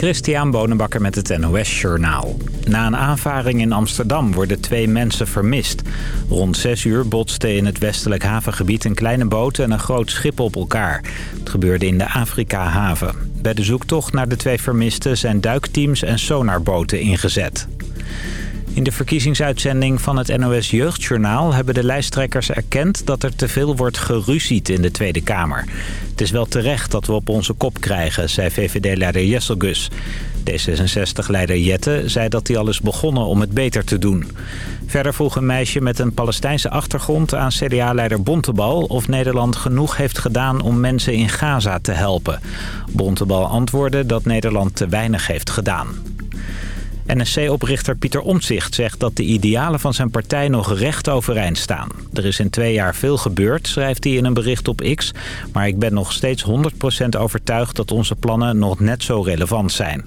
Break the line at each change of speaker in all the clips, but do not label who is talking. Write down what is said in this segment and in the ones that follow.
Christian Bonenbakker met het NOS Journaal. Na een aanvaring in Amsterdam worden twee mensen vermist. Rond 6 uur botsten in het westelijk havengebied een kleine boot en een groot schip op elkaar. Het gebeurde in de Afrika-haven. Bij de zoektocht naar de twee vermisten zijn duikteams en sonarboten ingezet. In de verkiezingsuitzending van het NOS Jeugdjournaal hebben de lijsttrekkers erkend dat er te veel wordt geruzied in de Tweede Kamer. Het is wel terecht dat we op onze kop krijgen, zei VVD-leider Jesselgus. D66-leider Jette zei dat hij al is begonnen om het beter te doen. Verder vroeg een meisje met een Palestijnse achtergrond aan CDA-leider Bontebal... of Nederland genoeg heeft gedaan om mensen in Gaza te helpen. Bontebal antwoordde dat Nederland te weinig heeft gedaan. NSC-oprichter Pieter Omtzigt zegt dat de idealen van zijn partij nog recht overeind staan. Er is in twee jaar veel gebeurd, schrijft hij in een bericht op X. Maar ik ben nog steeds 100% overtuigd dat onze plannen nog net zo relevant zijn.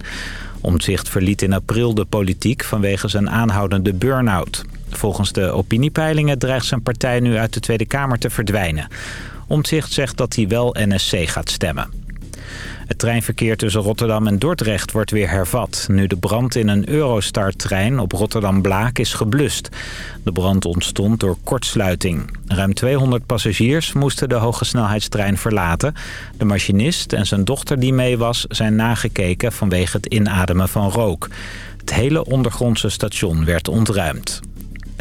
Omtzigt verliet in april de politiek vanwege zijn aanhoudende burn-out. Volgens de opiniepeilingen dreigt zijn partij nu uit de Tweede Kamer te verdwijnen. Omtzigt zegt dat hij wel NSC gaat stemmen. Het treinverkeer tussen Rotterdam en Dordrecht wordt weer hervat... nu de brand in een Eurostar-trein op Rotterdam-Blaak is geblust. De brand ontstond door kortsluiting. Ruim 200 passagiers moesten de hogesnelheidstrein verlaten. De machinist en zijn dochter die mee was zijn nagekeken vanwege het inademen van rook. Het hele ondergrondse station werd ontruimd.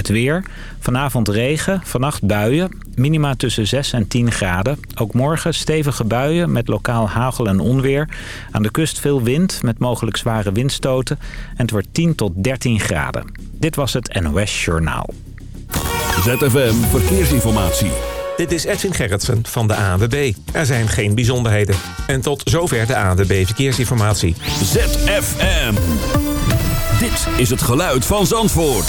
Het weer. Vanavond regen, vannacht buien. Minima tussen 6 en 10 graden. Ook morgen stevige buien met lokaal hagel en onweer. Aan de kust veel wind met mogelijk zware windstoten. En het wordt 10 tot 13 graden. Dit was het NOS Journaal.
ZFM Verkeersinformatie.
Dit is Edwin Gerritsen van de ANWB. Er zijn geen bijzonderheden. En tot zover de ANWB Verkeersinformatie.
ZFM. Dit is het geluid van Zandvoort.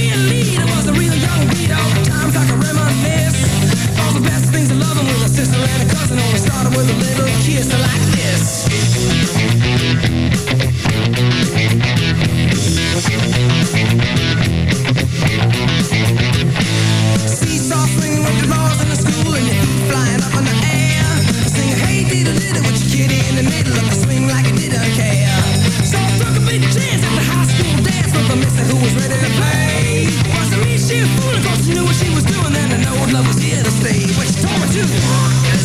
a dozen started with a little kiss like
this. Seesaw swinging with the in the school and flying up in the air. Hey diddle diddle with your kitty in the middle of the swing like it didn't care. So I took a big chance at the high school dance with a who was ready to play. Was me she a fool, of course she knew what she was doing, love was here to stay. She told me to.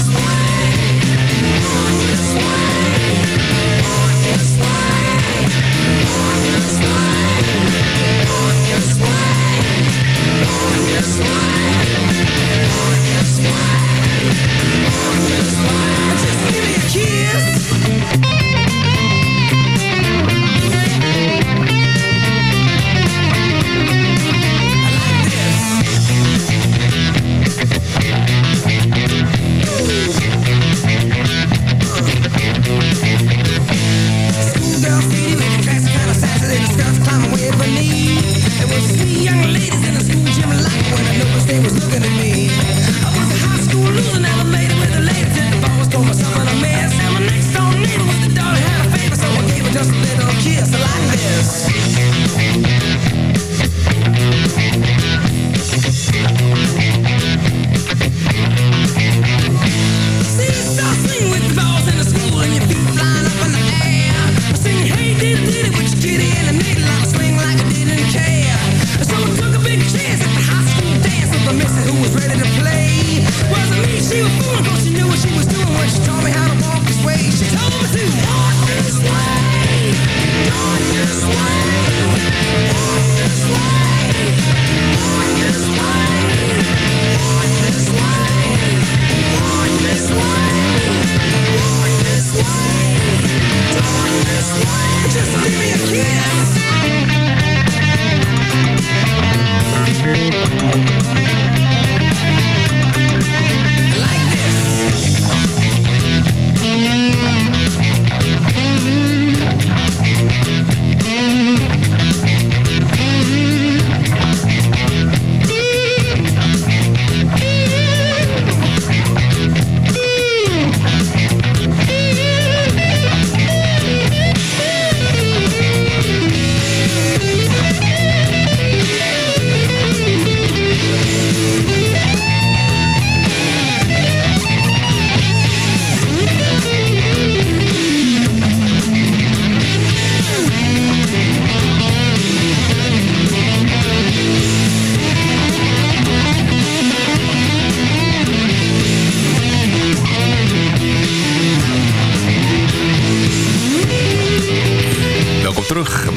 Just give me a kiss.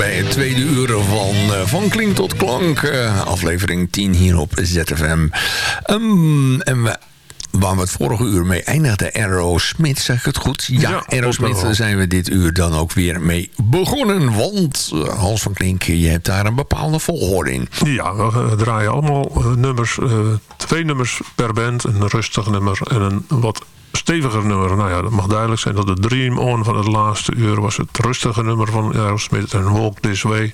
Tweede uur van uh, Van Klink tot Klank. Uh, aflevering 10 hier op ZFM. Um, en we waar we het vorige uur mee eindigden. Aerosmith, zeg ik het goed? Ja, ja Aerosmith zijn we dit uur dan ook weer mee begonnen. Want uh, Hans van Klink, je hebt daar een bepaalde volgorde in.
Ja, we draaien allemaal nummers, twee nummers per band. Een rustig nummer en een wat steviger nummer. Nou ja, dat mag duidelijk zijn dat de Dream On van het laatste uur was het rustige nummer van Aerosmith en Walk This Way.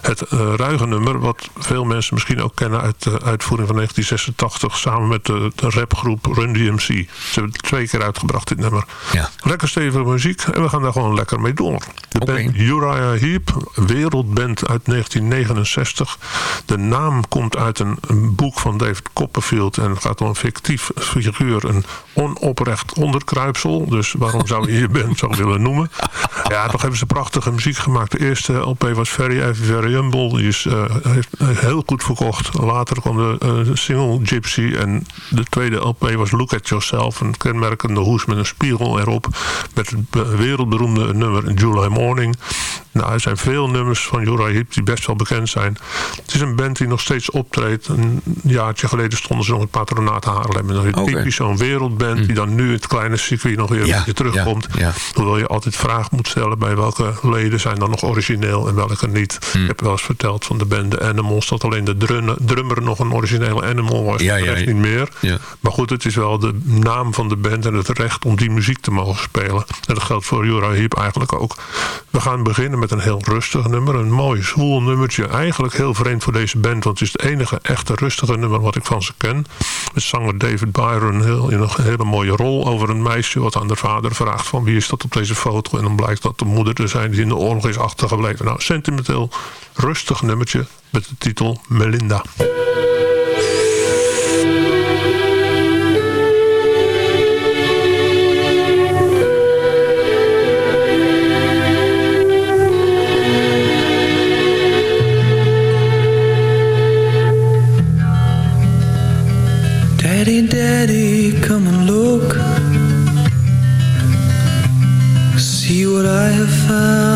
Het uh, ruige nummer, wat veel mensen misschien ook kennen uit de uitvoering van 1986 samen met de, de rapgroep Run DMC. Ze hebben het twee keer uitgebracht, dit nummer. Ja. Lekker stevige muziek en we gaan daar gewoon lekker mee door. De okay. band Uriah Heep, wereldband uit 1969. De naam komt uit een, een boek van David Copperfield en het gaat om een fictief figuur, een onoprecht onderkruipsel. Dus waarom zou je je band zo willen noemen? Ja, toch hebben ze prachtige muziek gemaakt. De eerste LP was Very Very Humble. Die is uh, heeft heel goed verkocht. Later kwam de uh, single Gypsy. En de tweede LP was Look at Yourself. Een kenmerkende hoes met een spiegel erop. Met het wereldberoemde nummer July Morning. Nou, er zijn veel nummers van Uriah Heep die best wel bekend zijn. Het is een band die nog steeds optreedt. Een jaartje geleden stonden ze nog in het patronaat Haarlem. En dan okay. typisch zo'n wereldband hm. die dan nu het kleine circuit nog weer ja, terugkomt. Ja, ja. Hoewel je altijd vraag moet stellen bij welke leden zijn dan nog origineel en welke niet. Hm. Ik heb wel eens verteld van de band The Animals dat alleen de drummer nog een originele Animal was. Ja, ja, niet meer. Maar goed, het is wel de naam van de band en het recht om die muziek te mogen spelen. En dat geldt voor Uriah Heep eigenlijk ook. We gaan beginnen met een heel rustig nummer. Een mooi zwoel nummertje. Eigenlijk heel vreemd voor deze band. Want het is het enige echte rustige nummer wat ik van ze ken. Met zanger David Byron heel, in een hele mooie rol over een meisje. Wat aan de vader vraagt van wie is dat op deze foto. En dan blijkt dat de moeder te zijn die in de oorlog is achtergebleven. Nou, sentimenteel rustig nummertje met de titel Melinda.
Daddy, Daddy, come and look. See what I have found.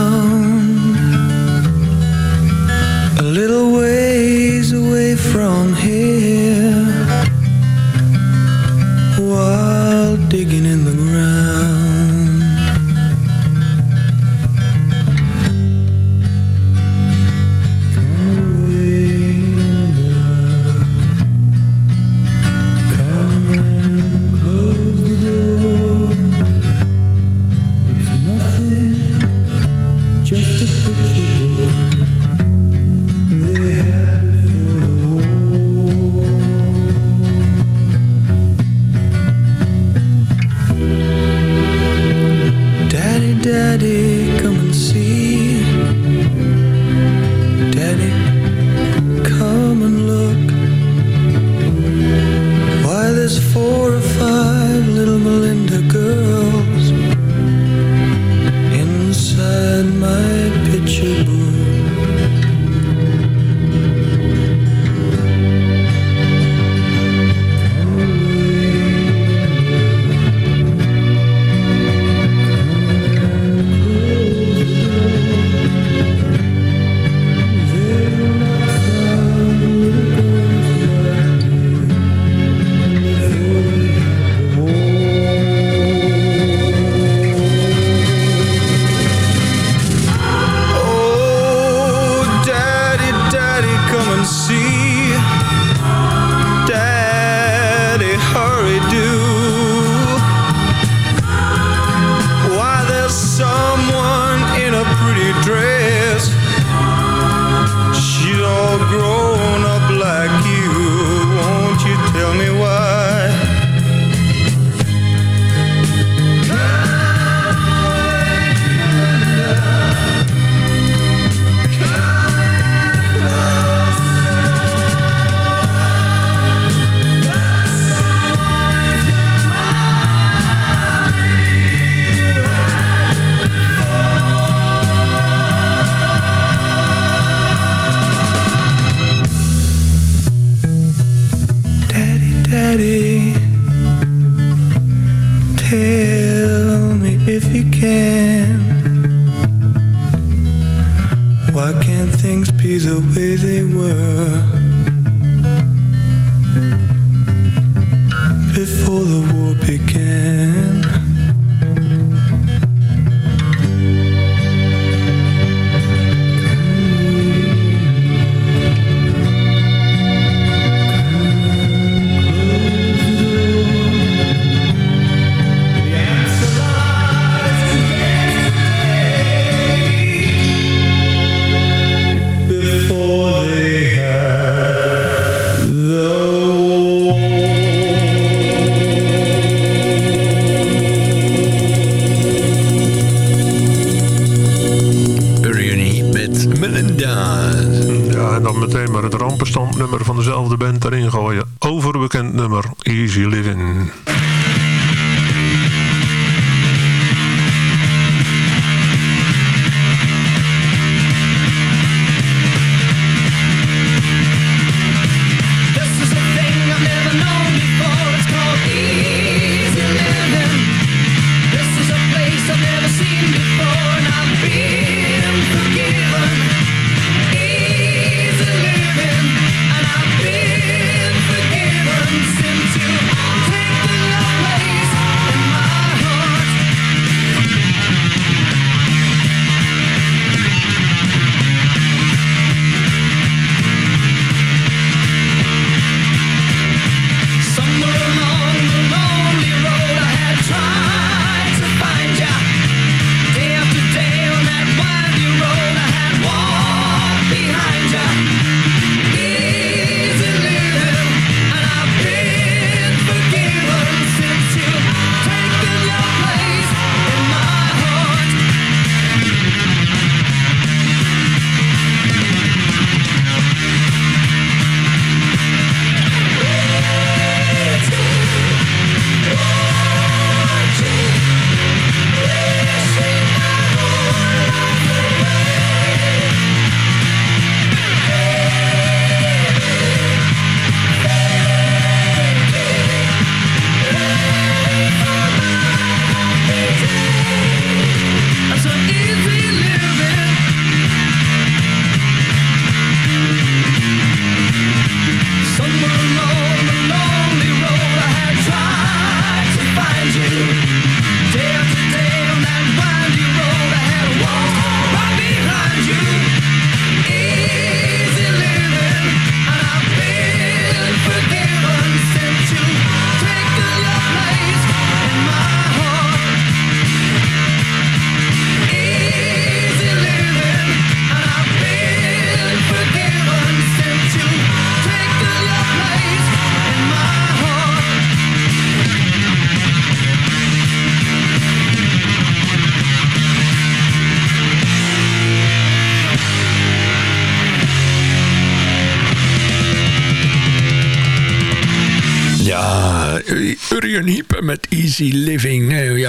living.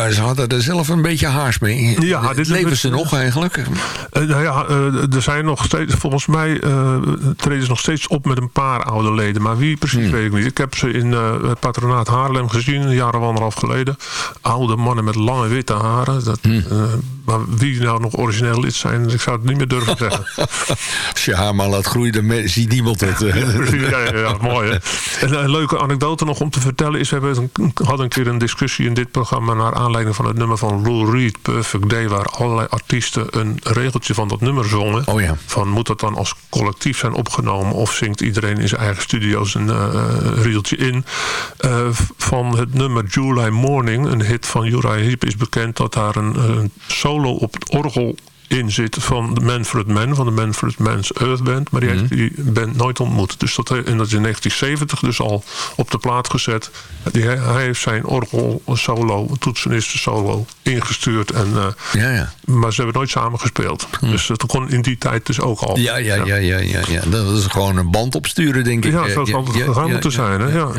Ja, ze hadden er zelf een beetje haars mee.
Ja, dit
Leven ze nog eigenlijk?
Eh, nou ja, eh, er zijn nog steeds, volgens mij eh, treden ze nog steeds op met een paar oude leden. Maar wie precies weet ik niet. Ik heb ze in het patronaat Haarlem gezien, een jaar of anderhalf geleden. Oude mannen met lange witte haren. Dat, eh, maar wie nou nog origineel lid zijn, ik zou het niet meer durven zeggen.
Als je haar maar laat groeien, ziet niemand het.
ja, ja, ja, mooi hè. En een leuke anekdote nog om te vertellen is... we hebben een, hadden een keer een discussie in dit programma... naar aanleiding van het nummer van Lou Reed, Perfect Day... waar allerlei artiesten een regeltje van dat nummer zongen.
Oh ja.
Van moet dat dan als collectief zijn opgenomen... of zingt iedereen in zijn eigen studio's een reeltje in. Eh, van het nummer July Morning, een hit van Uriah Heep... is bekend dat daar een, een solo op het orgel in zit van de Manfred Mann, van de Manfred Mann's Earth Band. Maar die heeft die band nooit ontmoet. Dus dat, en dat is in 1970 dus al op de plaat gezet. Die, hij heeft zijn orgel solo, toetsenisten solo, ingestuurd. En, eh,
Ja, ja.
Maar ze hebben nooit samen gespeeld. Dus dat kon in die tijd dus ook al.
Ja, ja, ja, ja, ja, ja. Dat is gewoon een band opsturen, denk ik.
Ja, zo zal het gegaan moeten zijn. Hè? Ja.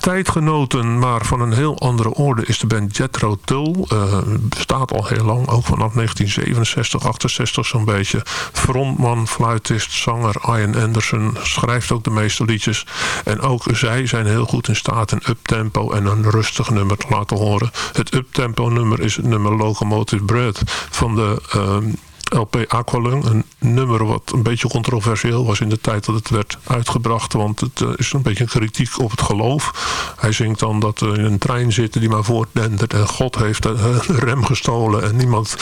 Tijdgenoten, maar van een heel andere orde is de band Jethro Tull. Eh, bestaat al heel lang, ook vanaf 1967, 68 zo'n beetje. Frontman, fluitist, zanger Ian Anderson schrijft ook de meeste liedjes. En ook zij zijn heel goed in staat een uptempo en een rustig nummer te laten horen. Het uptempo nummer is het nummer Locomotive Bread van de... ehm,
LP Aqualung. Een nummer wat een beetje controversieel was in de tijd dat het werd uitgebracht. Want het eh, is een beetje een kritiek op het geloof. Hij zingt dan dat er in een trein zitten die maar voortdendert. En God heeft de eh, rem gestolen. En niemand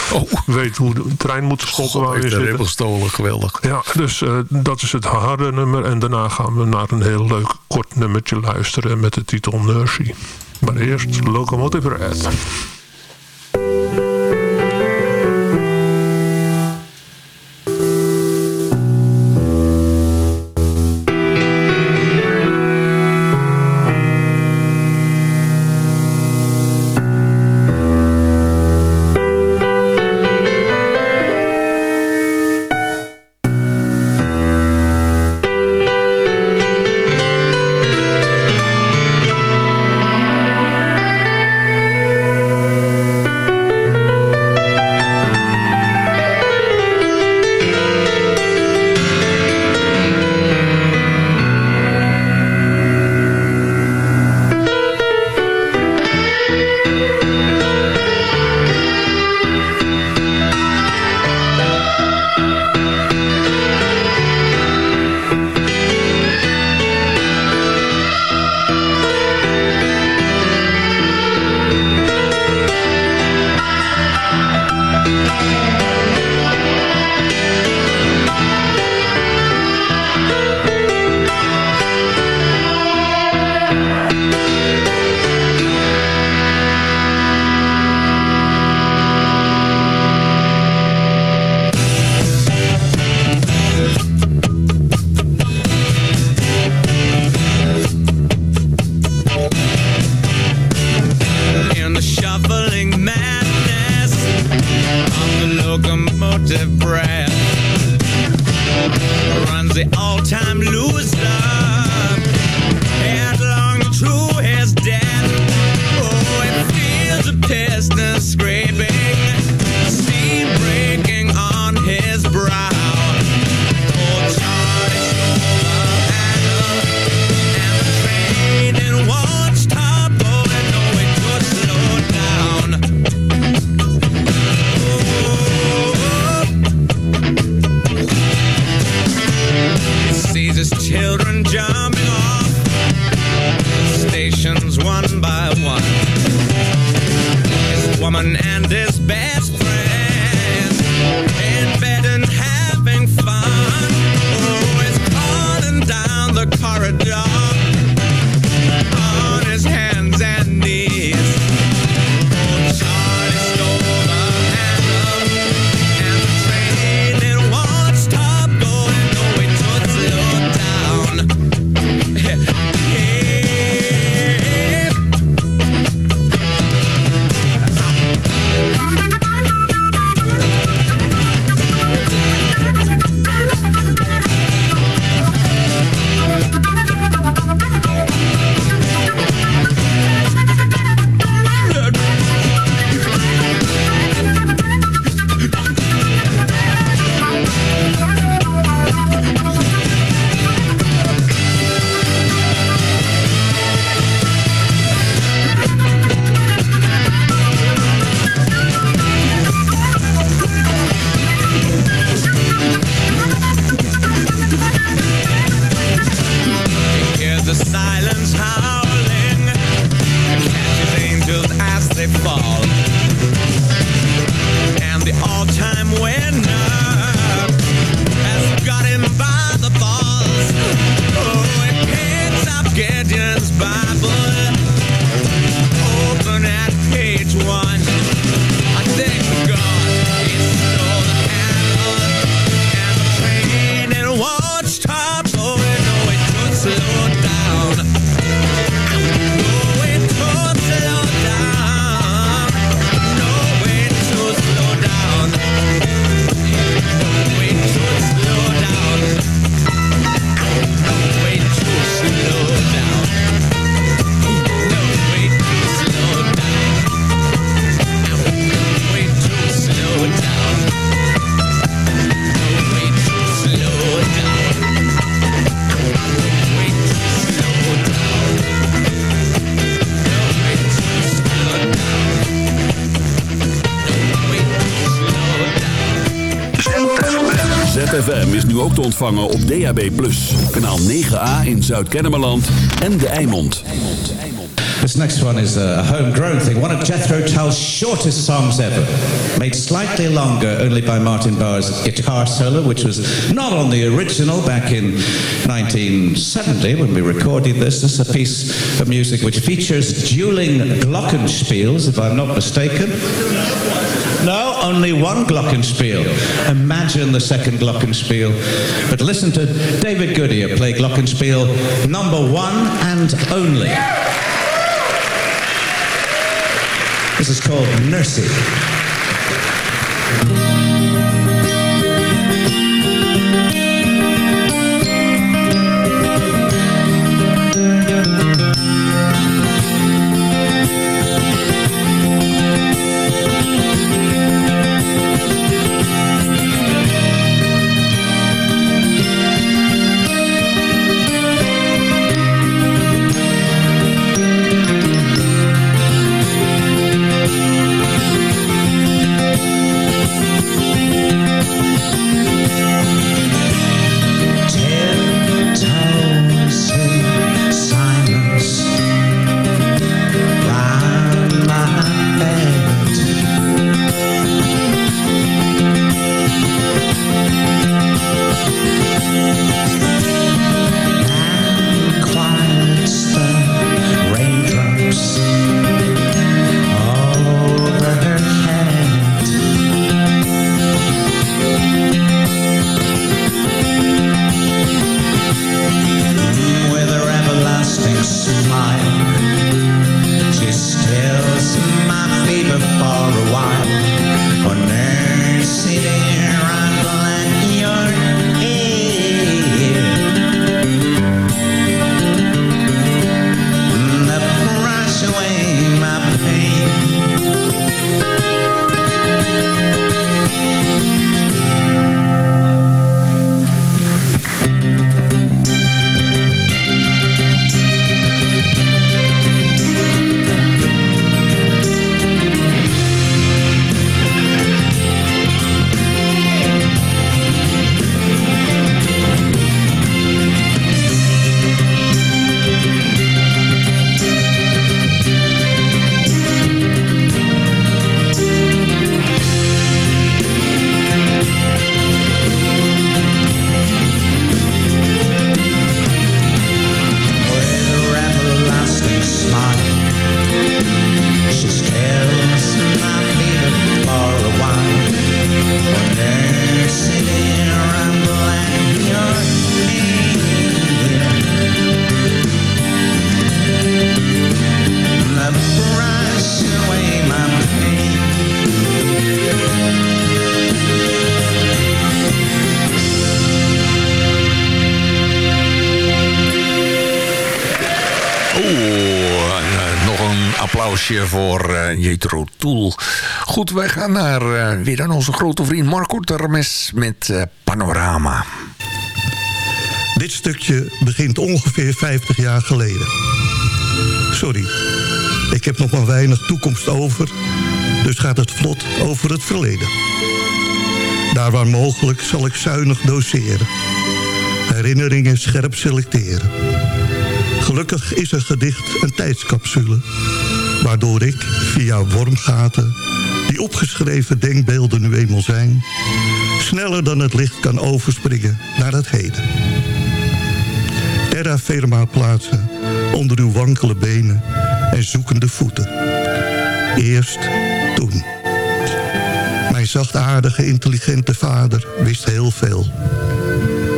weet hoe de trein moet stoppen. waar in
heeft de rem gestolen, geweldig.
Ja, dus eh, dat is het harde nummer. En daarna gaan we naar een heel leuk kort nummertje luisteren met de titel Nursery. Maar eerst Locomotive Red.
Te ontvangen op DAB+. Kanaal 9A in Zuid-Kennemerland en De Eimond.
This next one is a homegrown thing, one of Jethro Tull's shortest songs ever, made slightly longer only by Martin Barr's guitar solo, which was not on the original back in 1970 when we recorded this. This is a piece of music which features dueling glockenspiels, if I'm not mistaken. No, only one glockenspiel. Imagine the second glockenspiel. But listen to David Goodyear play glockenspiel number one and only. This is called Nursey.
Voor eh Jethro Tool. Goed, wij gaan naar eh, weer aan onze grote vriend Marco Termes met eh, Panorama.
Dit stukje begint ongeveer 50 jaar geleden. Sorry, ik heb nog maar weinig toekomst over, dus gaat het vlot over het verleden. Daar waar mogelijk zal ik zuinig doseren. Herinneringen scherp selecteren. Gelukkig is een gedicht een tijdscapsule... waardoor ik via wormgaten, die opgeschreven denkbeelden nu eenmaal zijn... sneller dan het licht kan overspringen naar het heden. Terra firma plaatsen onder uw wankele benen en zoekende voeten. Eerst toen. Mijn zachtaardige, intelligente vader wist heel veel.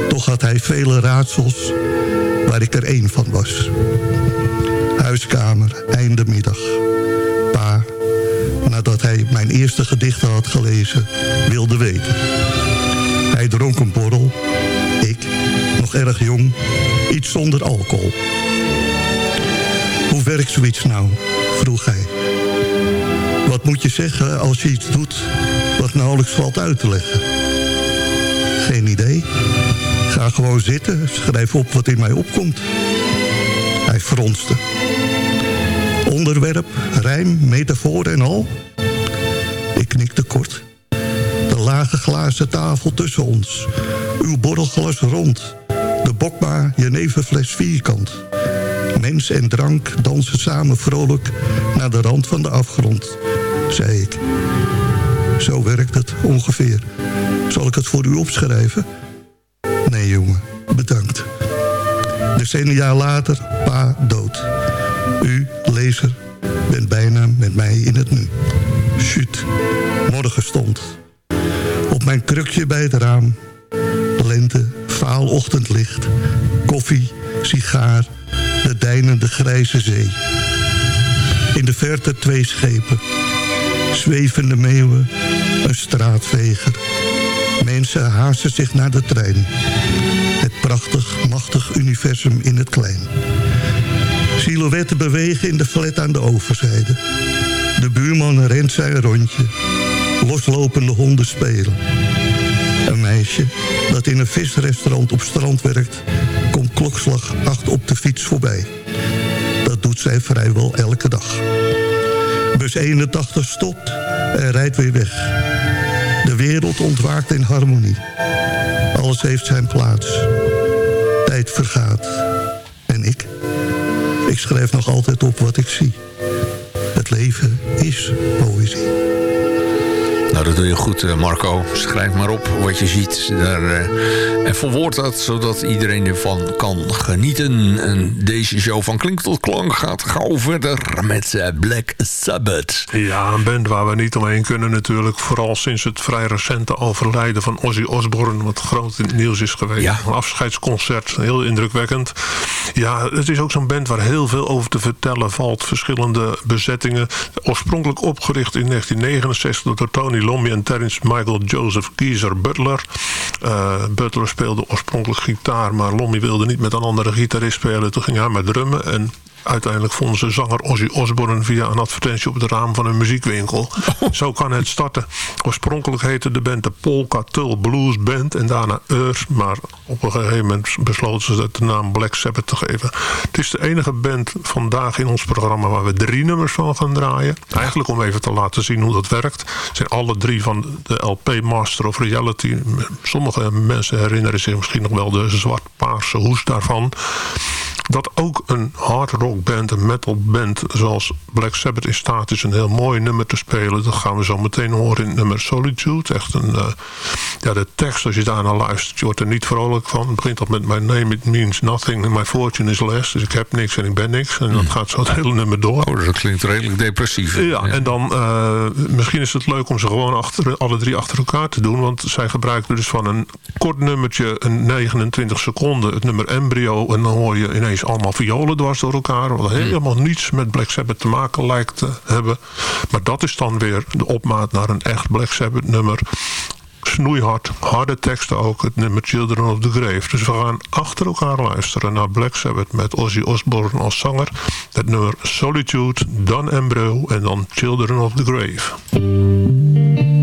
Toch had hij vele raadsels waar ik er één van was. Huiskamer, einde middag. Pa, nadat hij mijn eerste gedichten had gelezen, wilde weten. Hij dronk een borrel. Ik, nog erg jong, iets zonder alcohol. Hoe werkt zoiets nou? vroeg hij. Wat moet je zeggen als je iets doet wat nauwelijks valt uit te leggen? Geen idee. Ga gewoon zitten, schrijf op wat in mij opkomt. Hij fronste. Onderwerp, rijm, metafoor en al? Ik knikte kort. De lage glazen tafel tussen ons. Uw borrelglas rond. De bokma jeneverfles vierkant. Mens en drank dansen samen vrolijk naar de rand van de afgrond, zei ik. Zo werkt het ongeveer. Zal ik het voor u opschrijven? Nee, jongen, bedankt. Decennia later, pa dood. Bent bijna met mij in het nu. Shoot, morgen stond. Op mijn krukje bij het raam. Lente, vaal ochtendlicht. Koffie, sigaar, de deinende grijze zee. In de verte twee schepen. Zwevende meeuwen, een straatveger. Mensen haasten zich naar de trein. Het prachtig, machtig universum in het klein. Silhouetten bewegen in de flat aan de overzijde. De buurman rent zijn rondje. Loslopende honden spelen. Een meisje dat in een visrestaurant op strand werkt... komt klokslag acht op de fiets voorbij. Dat doet zij vrijwel elke dag. Bus 81 stopt en rijdt weer weg. De wereld ontwaakt in harmonie. Alles heeft zijn plaats. Tijd vergaat. En ik? Ik schrijf nog altijd op wat ik zie. Het leven is poëzie.
Nou, dat doe je goed, eh, Marco. Schrijf maar op wat je ziet. Daar, uh, en verwoord dat, zodat iedereen ervan kan genieten. En deze show van Klink tot Klank gaat gauw verder met uh, Black Sabbath.
Ja, een band waar we niet omheen kunnen natuurlijk. Vooral sinds het vrij recente overlijden van Ozzy Osbourne... wat groot in het nieuws is geweest.
Ja.
Een afscheidsconcert, heel indrukwekkend. Ja, het is ook zo'n band waar heel veel over te vertellen valt. Verschillende bezettingen. Oorspronkelijk opgericht in 1969 door Tony En Terence Michael Joseph Geezer Butler. Uh, Butler speelde oorspronkelijk gitaar, maar Lommy wilde niet met een andere gitarist spelen. Toen ging hij met drummen en uiteindelijk vonden ze zanger Ozzy Osbourne via een advertentie op het raam van een muziekwinkel. Zo kan het starten. Oorspronkelijk heette de band de Polka Tull Blues Band en daarna Earth, maar op een gegeven moment besloten ze de naam Black Sabbath te geven. Het is de enige band vandaag in ons programma waar we drie nummers van gaan draaien. Eigenlijk om even te laten zien hoe dat werkt. Het zijn alle drie van de LP Master of Reality. Sommige mensen herinneren zich misschien nog wel de zwart-paarse hoes daarvan dat ook een hard rock band, een metal band zoals Black Sabbath in staat is een heel mooi nummer te spelen. Dat gaan we zo meteen horen in het nummer Solitude. Echt een, uh, ja de tekst als je daar naar luistert, je wordt er niet vrolijk van. Het begint al met My name it means nothing and my fortune is less. Dus ik heb niks en ik ben niks. En dat gaat zo het hele nummer door.
Oh, dat klinkt redelijk depressief.
Ja, ja. en dan uh, misschien is het leuk om ze gewoon achter, alle drie achter elkaar te doen. Want zij gebruiken dus van een kort nummertje, een 29 seconden, het nummer Embryo. En dan hoor je ineens allemaal violen dwars door elkaar. Wat helemaal niets met Black Sabbath te maken lijkt te hebben. Maar dat is dan weer de opmaat naar een echt Black Sabbath nummer. Snoeihard, harde teksten ook. Het nummer Children of the Grave. Dus we gaan achter elkaar luisteren naar Black Sabbath met Ozzy Osbourne als zanger. Het nummer Solitude, dan Embryo en dan Children of the Grave.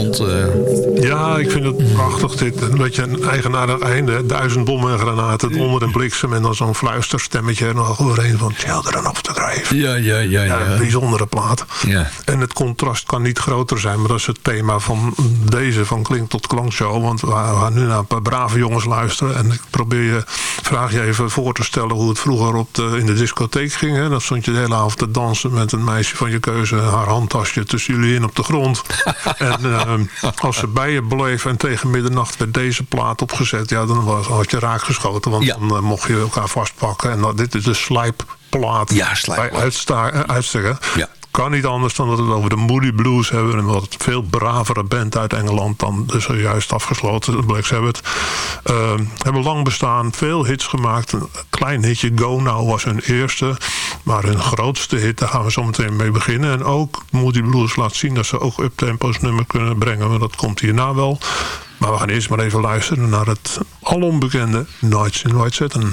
Eh.
Ja, ik vind het prachtig dit. Een beetje een eigenaardig einde. Duizend bommen en granaten, onder en bliksem. En dan zo'n fluisterstemmetje er nog overheen van Children of the
Ja, ja, ja,
Ja, bijzondere plaat.
Ja.
En het contrast kan niet groter zijn. Maar dat is het thema van deze van Klink tot Klankshow. Want we gaan nu naar een paar brave jongens luisteren. En ik probeer je, vraag je even voor te stellen hoe het vroeger op de, in de discotheek ging. Hè? Dan stond je de hele avond te dansen met een meisje van je keuze. Haar handtasje tussen jullie in op de grond. en eh, als ze bij je bleef en tegen middernacht werd deze plaat opgezet. Ja, dan was, had je raakgeschoten. Want
Ja.
dan eh, mocht je elkaar vastpakken. En dat, dit is de slijpplaat.
Ja.
Bij uitsta- eh.
Ja.
Kan niet anders dan dat we het over de Moody Blues hebben. Een wat veel bravere band uit Engeland dan de zojuist afgesloten Black Sabbath. Uh, hebben lang bestaan, veel hits gemaakt. Een klein hitje Go Now was hun eerste. Maar hun grootste hit, daar gaan we zo meteen mee beginnen. En ook Moody Blues laat zien dat ze ook uptempo's nummer kunnen brengen. Maar dat komt hierna wel. Maar we gaan eerst maar even luisteren naar het alombekende Nights in White Satin.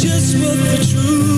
Just what the truth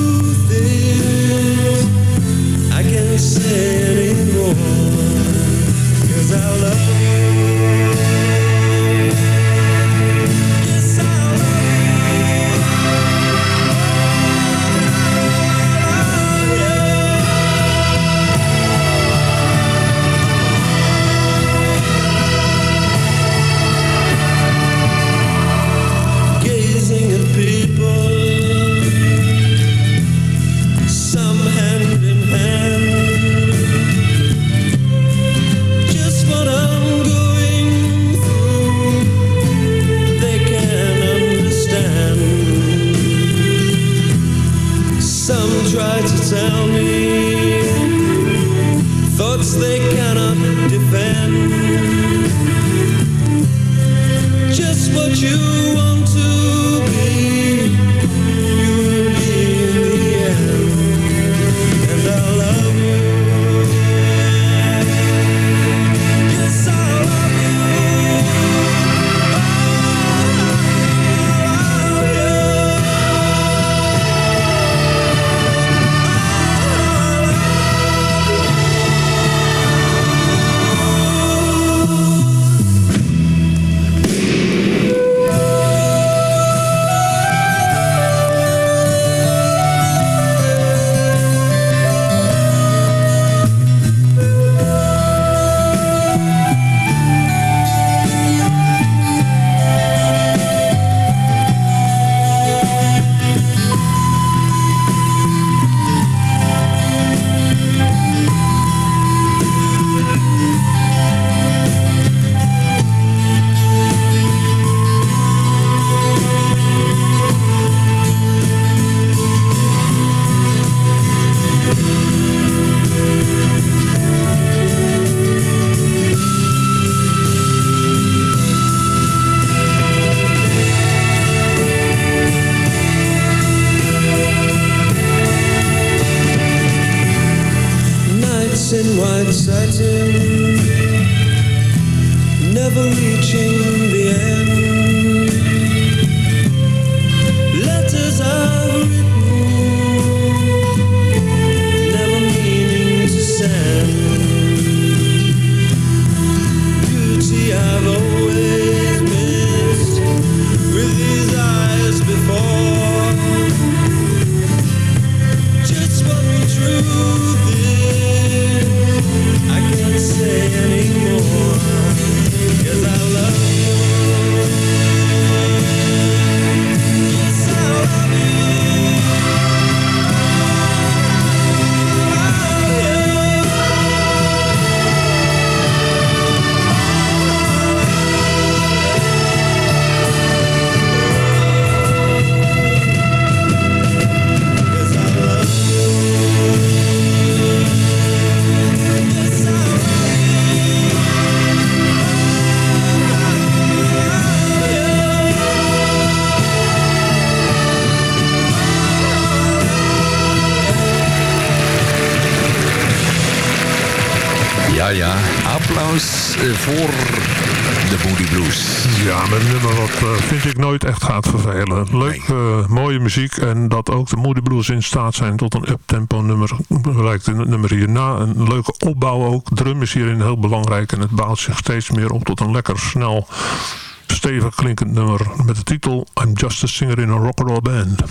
de Moody
in staat zijn tot een uptempo nummer. Lijkt het nummer hierna. Een leuke opbouw ook. Drum is hierin heel belangrijk en het bouwt zich steeds meer op tot een lekker snel stevig klinkend nummer met de titel I'm Just a Singer in a Rock'n'Roll Band.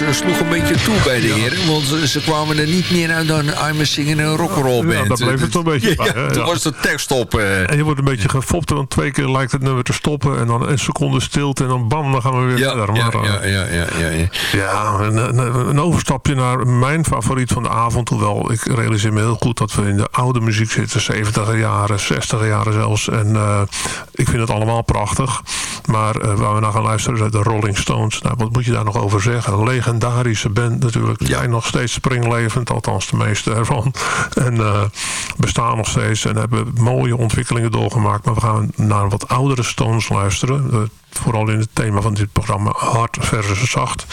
Eh, sloeg een beetje toe bij de heren. Want ze, ze kwamen er niet meer uit dan I'm a singing een rock'n'roll band.
Ja, daar bleef het een beetje bij, hè,
Ja, toen was de tekst op. eh.
En je wordt een beetje gefopt, want twee keer lijkt het nummer te stoppen. En dan een seconde stilte en dan bam, dan gaan we weer verder.
ja,
Maar,
ja,
eh,
ja, ja, ja, ja.
Ja, een, overstapje naar mijn favoriet van de avond. Hoewel, ik realiseer me heel goed dat we in de oude muziek zitten. 70 jaren, 60 jaren zelfs. En eh, ik vind het allemaal prachtig. Maar waar we naar gaan luisteren zijn de Rolling Stones. Nou, wat moet je daar nog over zeggen? Een legendarische band natuurlijk. Die zijn nog steeds springlevend. Althans de meeste ervan. En eh, bestaan nog steeds. En hebben mooie ontwikkelingen doorgemaakt. Maar we gaan naar wat oudere Stones luisteren. Eh, vooral in het thema van dit programma hard versus zacht.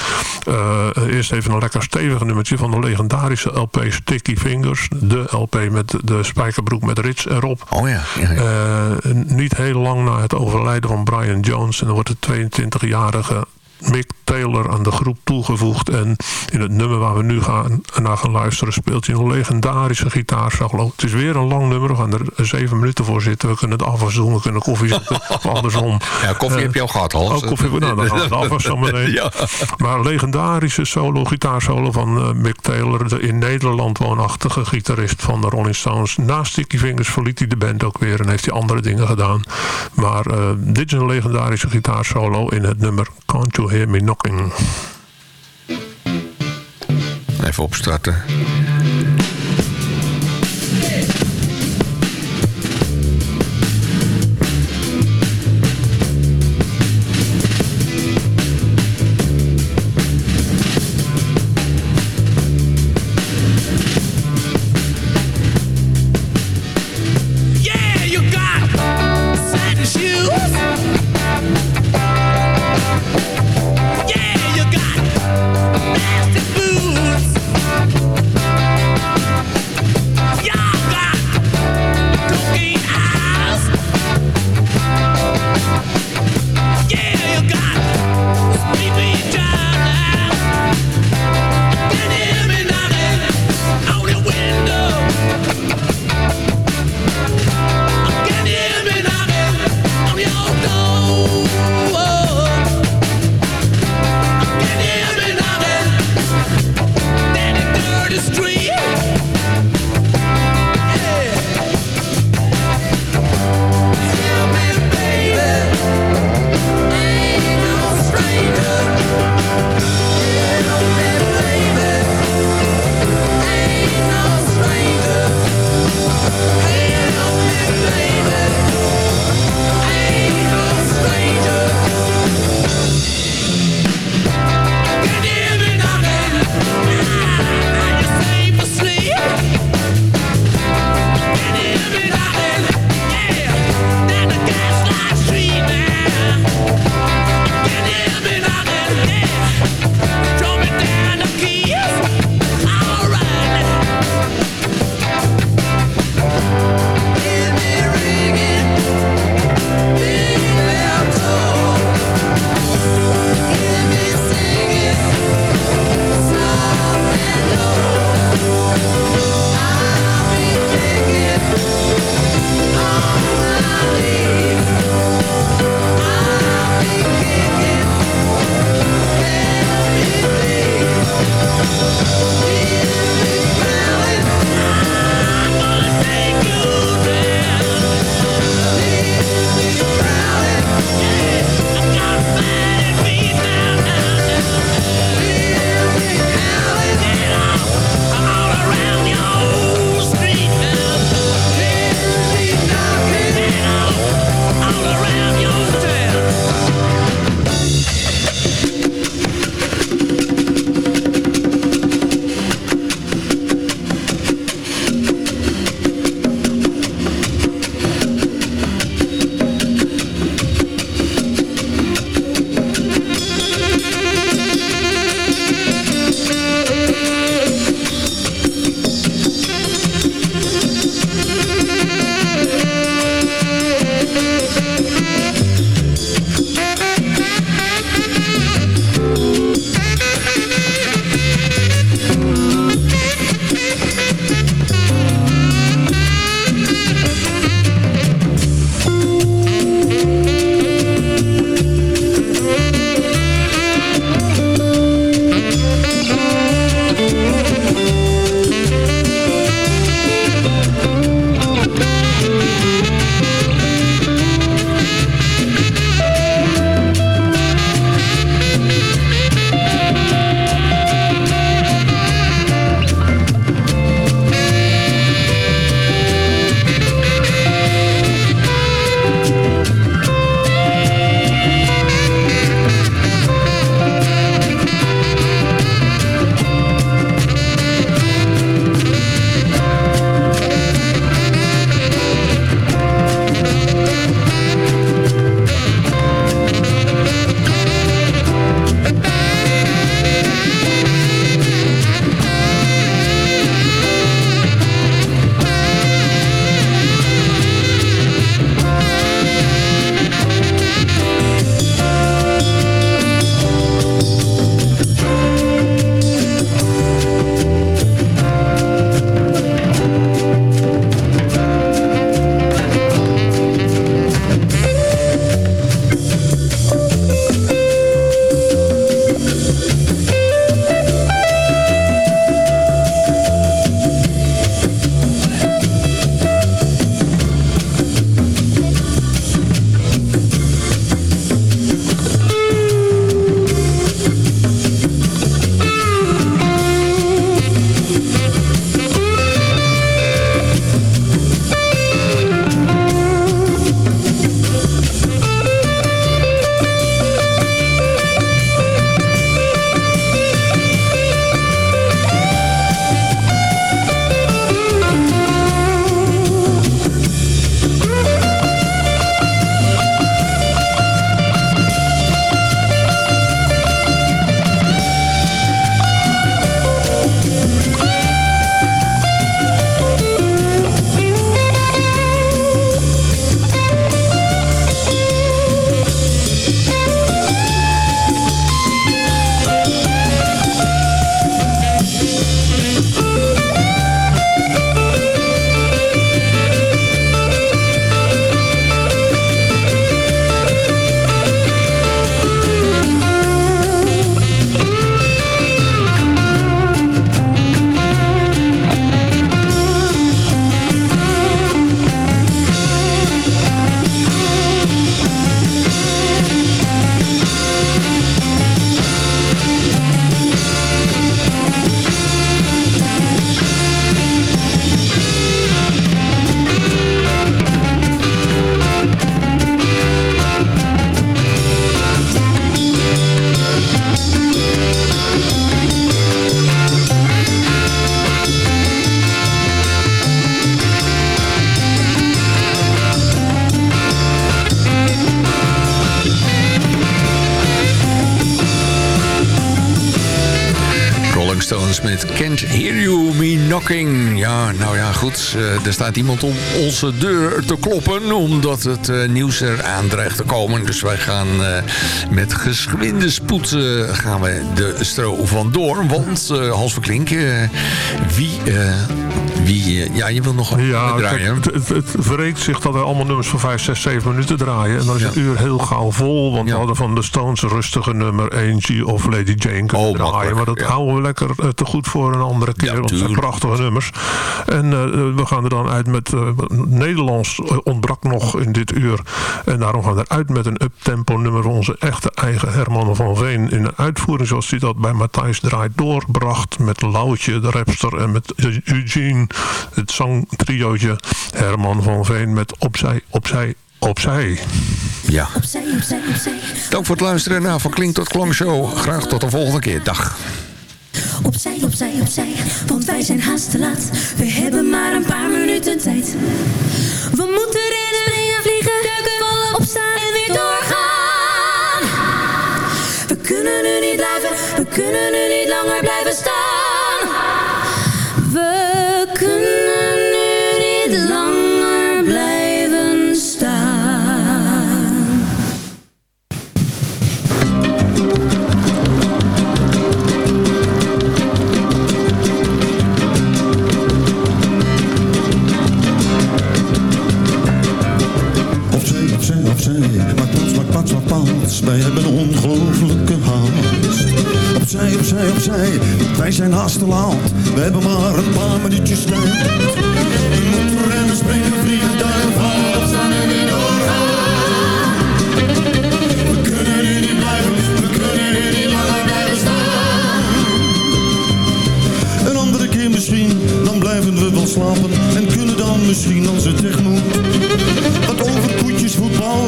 Eh, eerst even een lekker stevig nummertje van de legendarische LP Sticky Fingers. De LP met de spijkerbroek met rits erop.
Oh ja, ja, ja.
Niet heel lang na het overlijden van Brian Jones. En dan wordt de 22-jarige Mick Taylor aan de groep toegevoegd. En in het nummer waar we nu gaan, naar gaan luisteren speelt hij een legendarische gitaarsolo. Het is weer een lang nummer. We gaan er zeven minuten voor zitten. We kunnen het afwas doen, we kunnen koffie zetten. of andersom.
Ja, koffie
Eh,
heb je al gehad, Hans.
Oh, koffie, nou, dan gaan we het afwas zo meteen.
Ja.
Maar legendarische solo, gitaarsolo van eh, Mick Taylor. De in Nederland woonachtige gitarist van de Rolling Stones. Na Sticky Fingers verliet hij de band ook weer en heeft hij andere dingen gedaan. Maar eh, dit is een legendarische gitaarsolo in het nummer Can't You Hear Me Knocking.
Even opstarten. Er staat iemand om onze deur te kloppen... omdat het eh, nieuws eraan dreigt te komen. Dus wij gaan eh, met geschwinde spoed eh, gaan we de stro vandoor. Want eh, Hans eh, wie... wie eh, ja, je wil nog een
Ja, kijk,
draaien.
het, het, het verreekt zich dat wij allemaal nummers van 5, 6, 7 minuten draaien. En dan is het uur heel gauw vol. Want
Ja.
we hadden van de Stones rustige nummer Angie of Lady Jane kunnen
Oh,
draaien.
makkelijk,
Maar dat
ja.
houden we lekker eh, te goed voor een andere keer. Want het zijn prachtige nummers. En eh, we gaan er dan uit met... Nederlands ontbrak nog in dit uur. En daarom gaan we eruit met een uptempo nummer van onze echte eigen Herman van Veen. In een uitvoering zoals hij dat bij Matthijs Draait doorbracht. Met Loutje, de rapster. En met Eugene, het zangtriootje. Herman van Veen met Opzij, Opzij, Opzij.
Ja. Dank voor het luisteren naar Van Klink tot Klank Show. Graag tot de volgende keer. Dag.
Opzij, opzij, opzij, want wij zijn haast te laat. We hebben maar een paar minuten tijd. We moeten rennen, springen, vliegen, duiken, vallen, opstaan en weer doorgaan. We kunnen nu niet blijven, we kunnen nu niet langer blijven staan.
Wij hebben ongelofelijke haast. Opzij, opzij, opzij, wij zijn haast te laat. We hebben maar een paar minuutjes tijd. We moeten rennen, springen, vliegen, duiken, vallen, opstaan en weer doorgaan. We kunnen nu niet blijven, we kunnen nu niet langer blijven staan. Een andere keer misschien, dan blijven we wel slapen. En kunnen dan misschien echt moet. Wat over koetjes, voetbal.